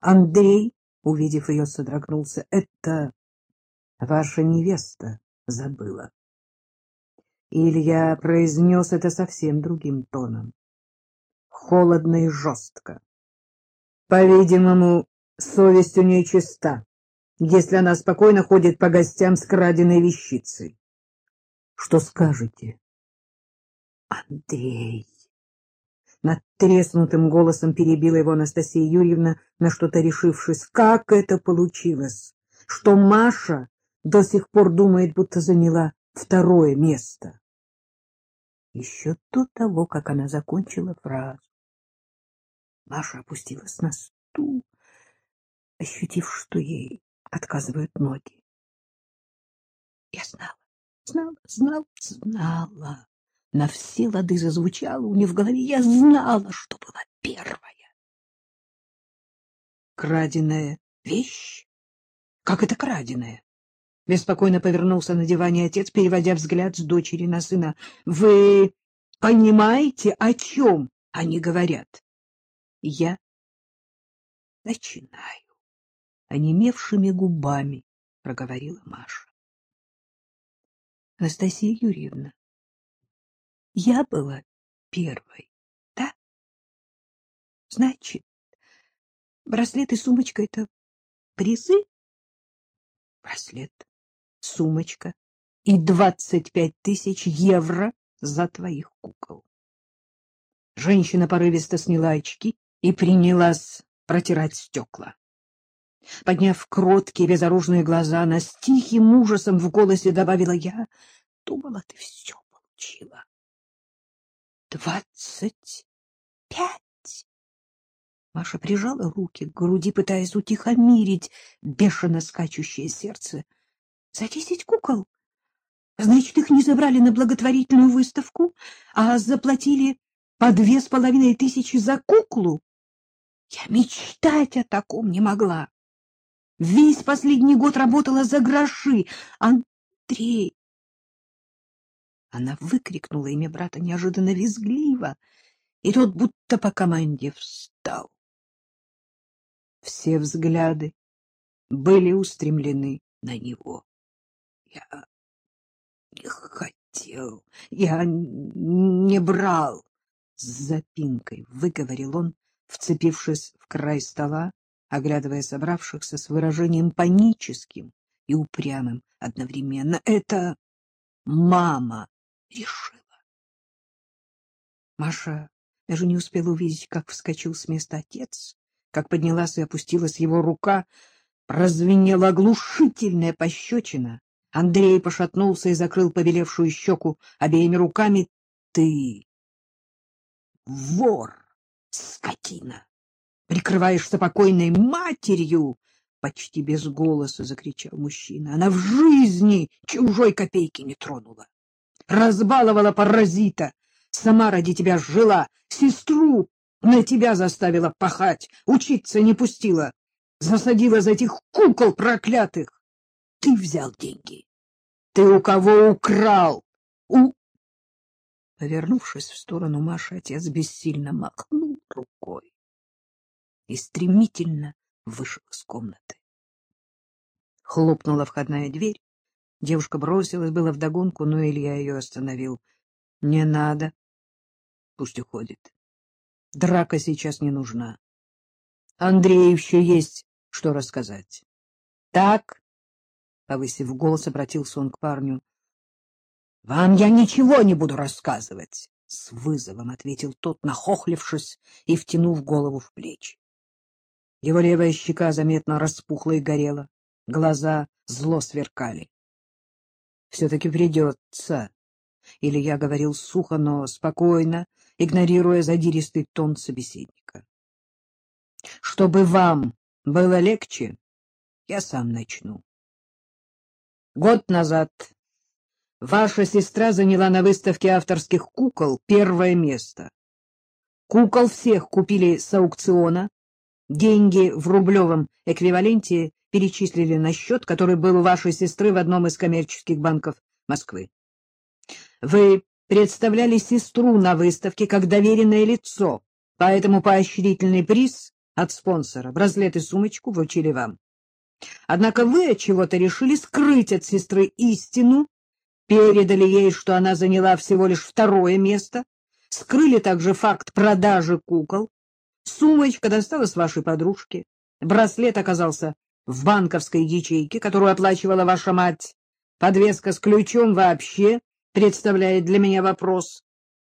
Андрей, увидев ее, содрогнулся. — Это ваша невеста забыла. Илья произнес это совсем другим тоном. Холодно и жестко. По-видимому, совесть у нее чиста, если она спокойно ходит по гостям с краденой вещицей. Что скажете? Андрей. Над треснутым голосом перебила его Анастасия Юрьевна, на что-то решившись. Как это получилось, что Маша до сих пор думает, будто заняла второе место? Еще до того, как она закончила фразу, Маша опустилась на стул, ощутив, что ей отказывают ноги. Я знала, знала, знала, знала. На все лады зазвучало у нее в голове. Я знала, что была первая. Краденая вещь? Как это краденая? Беспокойно повернулся на диване отец, переводя взгляд с дочери на сына. — Вы понимаете, о чем они говорят? — Я начинаю. Онемевшими губами проговорила Маша. — Анастасия Юрьевна, я была первой, да? Значит, браслет и сумочка — это призы? Браслет, сумочка и двадцать пять тысяч евро за твоих кукол. Женщина порывисто сняла очки и принялась протирать стекла. Подняв кроткие безоружные глаза, она с тихим ужасом в голосе добавила «Я думала, ты все получила». Двадцать пять. Маша прижала руки к груди, пытаясь утихомирить бешено скачущее сердце. За десять кукол? Значит, их не забрали на благотворительную выставку, а заплатили по две с половиной тысячи за куклу? Я мечтать о таком не могла. Весь последний год работала за гроши. Андрей, она выкрикнула имя брата неожиданно визгливо, и тот будто по команде встал. Все взгляды были устремлены на него. Я не хотел, я не брал. С запинкой выговорил он, вцепившись в край стола, оглядывая собравшихся с выражением паническим и упрямым одновременно. Это мама решила. Маша даже не успела увидеть, как вскочил с места отец, как поднялась и опустилась его рука, прозвенела оглушительная пощечина. Андрей пошатнулся и закрыл побелевшую щеку обеими руками. — Ты вор, скотина! Прикрываешься покойной матерью! — почти без голоса закричал мужчина. Она в жизни чужой копейки не тронула разбаловала паразита. Сама ради тебя жила, сестру на тебя заставила пахать, учиться не пустила, засадила за этих кукол проклятых. Ты взял деньги. Ты у кого украл? У... Повернувшись в сторону Маши, отец бессильно махнул рукой и стремительно вышел из комнаты. Хлопнула входная дверь, Девушка бросилась было вдогонку, но Илья ее остановил. — Не надо. Пусть уходит. Драка сейчас не нужна. Андрею еще есть что рассказать. — Так, — повысив голос, обратился он к парню, — вам я ничего не буду рассказывать, — с вызовом ответил тот, нахохлившись и втянув голову в плечи. Его левая щека заметно распухла и горела, глаза зло сверкали все-таки придется. Или я говорил сухо, но спокойно, игнорируя задиристый тон собеседника. Чтобы вам было легче, я сам начну. Год назад ваша сестра заняла на выставке авторских кукол первое место. Кукол всех купили с аукциона, деньги в рублевом эквиваленте перечислили на счет, который был у вашей сестры в одном из коммерческих банков Москвы. Вы представляли сестру на выставке как доверенное лицо, поэтому поощрительный приз от спонсора. Браслет и сумочку вручили вам. Однако вы от чего-то решили скрыть от сестры истину, передали ей, что она заняла всего лишь второе место, скрыли также факт продажи кукол. Сумочка досталась вашей подружке. Браслет оказался в банковской ячейке, которую оплачивала ваша мать. Подвеска с ключом вообще представляет для меня вопрос.